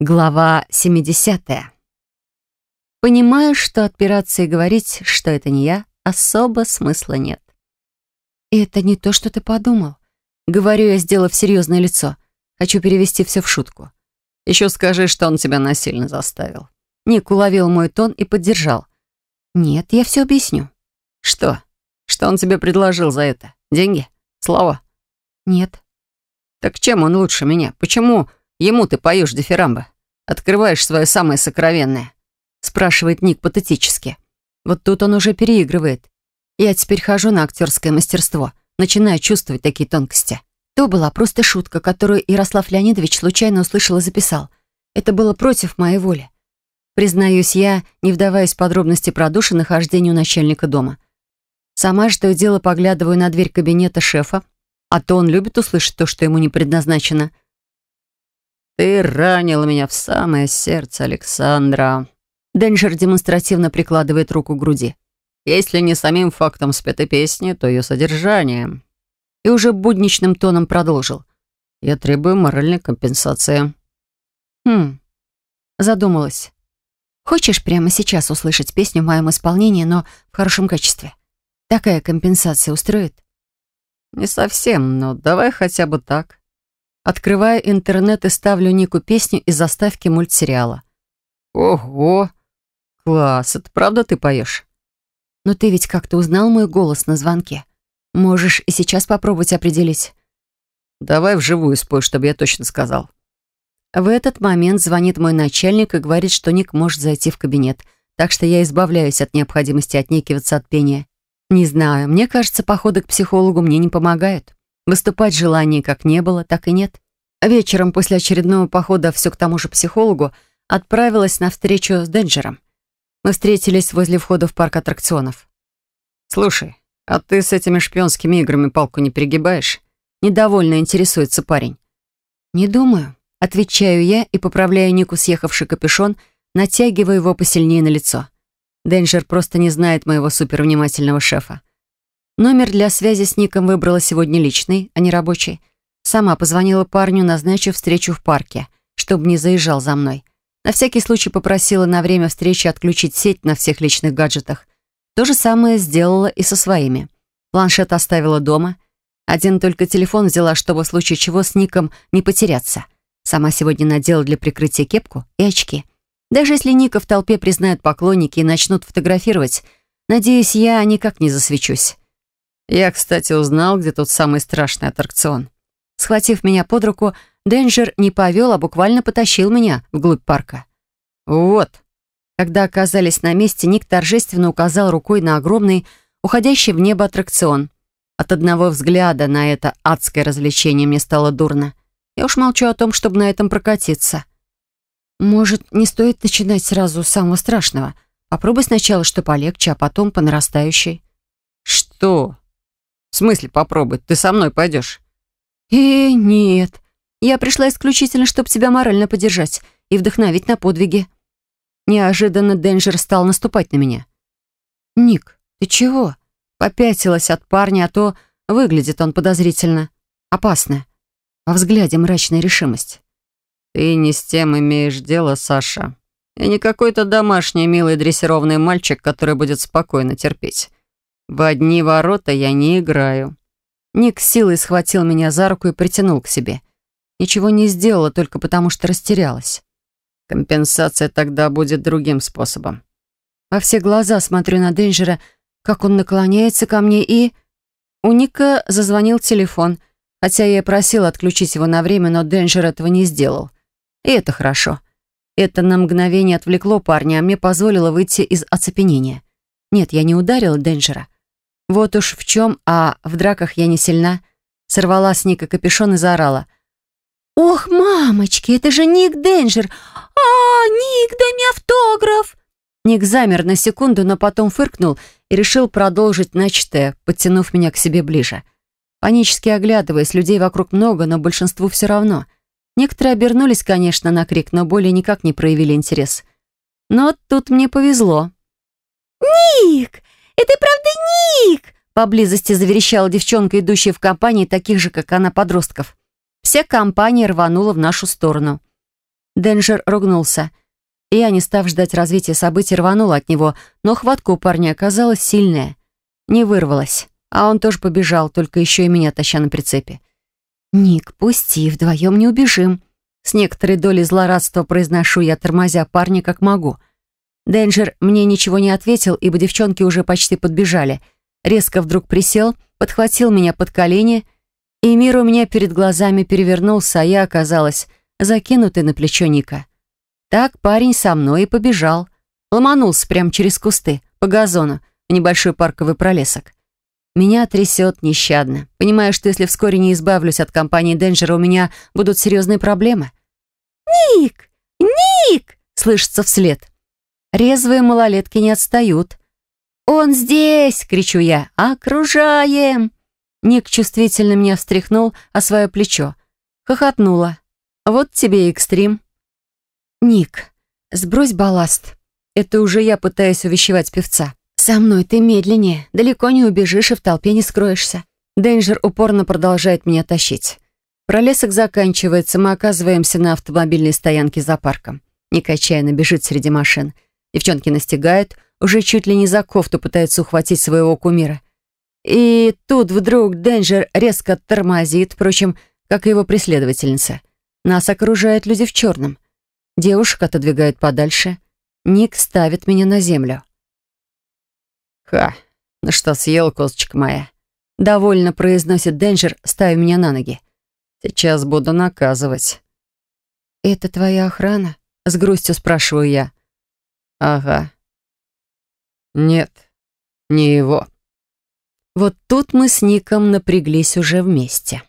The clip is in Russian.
Глава 70. Понимаю, что отпираться и говорить, что это не я, особо смысла нет. И это не то, что ты подумал. Говорю я, сделав серьезное лицо. Хочу перевести все в шутку. Еще скажи, что он тебя насильно заставил. Ник уловил мой тон и поддержал. Нет, я все объясню. Что? Что он тебе предложил за это? Деньги? Слова? Нет. Так чем он лучше меня? Почему Ему ты поешь дифирамбы. Открываешь свое самое сокровенное. Спрашивает Ник патетически. Вот тут он уже переигрывает. Я теперь хожу на актерское мастерство. Начинаю чувствовать такие тонкости. То была просто шутка, которую Ярослав Леонидович случайно услышал и записал. Это было против моей воли. Признаюсь я, не вдаваясь в подробности про душу нахождения у начальника дома. Сама же то и дело поглядываю на дверь кабинета шефа, а то он любит услышать то, что ему не предназначено — «Ты ранила меня в самое сердце, Александра». Денджер демонстративно прикладывает руку к груди. «Если не самим фактом спетой песни, то ее содержанием». И уже будничным тоном продолжил. «Я требую моральной компенсации». «Хм...» Задумалась. «Хочешь прямо сейчас услышать песню в моем исполнении, но в хорошем качестве? Такая компенсация устроит?» «Не совсем, но давай хотя бы так». Открываю интернет и ставлю Нику песню из заставки мультсериала. «Ого! Класс! Это правда ты поешь?» «Но ты ведь как-то узнал мой голос на звонке. Можешь и сейчас попробовать определить». «Давай вживую спой, чтобы я точно сказал». В этот момент звонит мой начальник и говорит, что Ник может зайти в кабинет, так что я избавляюсь от необходимости отнекиваться от пения. Не знаю, мне кажется, походы к психологу мне не помогают. Выступать желания как не было, так и нет. Вечером после очередного похода все к тому же психологу отправилась на встречу с Денджером. Мы встретились возле входа в парк аттракционов. «Слушай, а ты с этими шпионскими играми палку не перегибаешь?» Недовольно интересуется парень. «Не думаю», — отвечаю я и поправляю Нику съехавший капюшон, натягиваю его посильнее на лицо. Денджер просто не знает моего супервнимательного шефа. Номер для связи с Ником выбрала сегодня личный, а не рабочий. Сама позвонила парню, назначив встречу в парке, чтобы не заезжал за мной. На всякий случай попросила на время встречи отключить сеть на всех личных гаджетах. То же самое сделала и со своими. Планшет оставила дома. Один только телефон взяла, чтобы в случае чего с Ником не потеряться. Сама сегодня надела для прикрытия кепку и очки. Даже если Ника в толпе признают поклонники и начнут фотографировать, надеюсь, я никак не засвечусь. Я, кстати, узнал, где тот самый страшный аттракцион. Схватив меня под руку, Денджер не повел, а буквально потащил меня вглубь парка. Вот. Когда оказались на месте, Ник торжественно указал рукой на огромный, уходящий в небо аттракцион. От одного взгляда на это адское развлечение мне стало дурно. Я уж молчу о том, чтобы на этом прокатиться. Может, не стоит начинать сразу с самого страшного? Попробуй сначала что полегче, а потом по нарастающей. Что? В смысле попробуй? Ты со мной пойдешь?» «Э, нет. Я пришла исключительно, чтобы тебя морально поддержать и вдохновить на подвиги». Неожиданно Денджер стал наступать на меня. «Ник, ты чего?» Попятилась от парня, а то выглядит он подозрительно. Опасно. Во взгляде мрачная решимость. «Ты не с тем имеешь дело, Саша. Я не какой-то домашний милый дрессированный мальчик, который будет спокойно терпеть. В одни ворота я не играю. Ник силой схватил меня за руку и притянул к себе. Ничего не сделала только потому, что растерялась. Компенсация тогда будет другим способом. Во все глаза смотрю на Денджера, как он наклоняется ко мне и... У Ника зазвонил телефон, хотя я просила отключить его на время, но Денджер этого не сделал. И это хорошо. Это на мгновение отвлекло парня, а мне позволило выйти из оцепенения. Нет, я не ударила Денджера. Вот уж в чем, а в драках я не сильна. Сорвала с Ника капюшон и заорала. «Ох, мамочки, это же Ник Денджер! А, Ник, дай мне автограф!» Ник замер на секунду, но потом фыркнул и решил продолжить начатое, подтянув меня к себе ближе. Панически оглядываясь, людей вокруг много, но большинству все равно. Некоторые обернулись, конечно, на крик, но более никак не проявили интерес. Но тут мне повезло. «Ник, «Это правда Ник!» Поблизости заверещала девчонка, идущая в компании таких же, как она, подростков. Вся компания рванула в нашу сторону. Денджер ругнулся. Я, не став ждать развития событий, рванула от него, но хватка у парня оказалась сильная. Не вырвалась, а он тоже побежал, только еще и меня таща на прицепе. «Ник, пусти, вдвоем не убежим». С некоторой долей злорадства произношу я, тормозя парня как могу. Денджер мне ничего не ответил, ибо девчонки уже почти подбежали. Резко вдруг присел, подхватил меня под колени, и мир у меня перед глазами перевернулся, а я оказалась закинутой на плечо Ника. Так парень со мной и побежал. Ломанулся прямо через кусты, по газону, в небольшой парковый пролесок. Меня трясет нещадно, понимая, что если вскоре не избавлюсь от компании Денджера, у меня будут серьезные проблемы. «Ник! Ник!» — слышится вслед. Резвые малолетки не отстают. «Он здесь!» — кричу я. «Окружаем!» Ник чувствительно меня встряхнул о свое плечо. Хохотнула. «Вот тебе экстрим». «Ник, сбрось балласт». Это уже я пытаюсь увещевать певца. «Со мной ты медленнее, далеко не убежишь и в толпе не скроешься». Денджер упорно продолжает меня тащить. Пролесок заканчивается, мы оказываемся на автомобильной стоянке за парком. Ник отчаянно бежит среди машин. Девчонки настигают, уже чуть ли не за кофту пытаются ухватить своего кумира. И тут вдруг Денджер резко тормозит, впрочем, как и его преследовательница. Нас окружают люди в черном. Девушек отодвигают подальше. Ник ставит меня на землю. «Ха, ну что, съел, косточка моя?» Довольно произносит Денджер, ставя меня на ноги. «Сейчас буду наказывать». «Это твоя охрана?» С грустью спрашиваю я. «Ага». «Нет, не его». Вот тут мы с Ником напряглись уже вместе.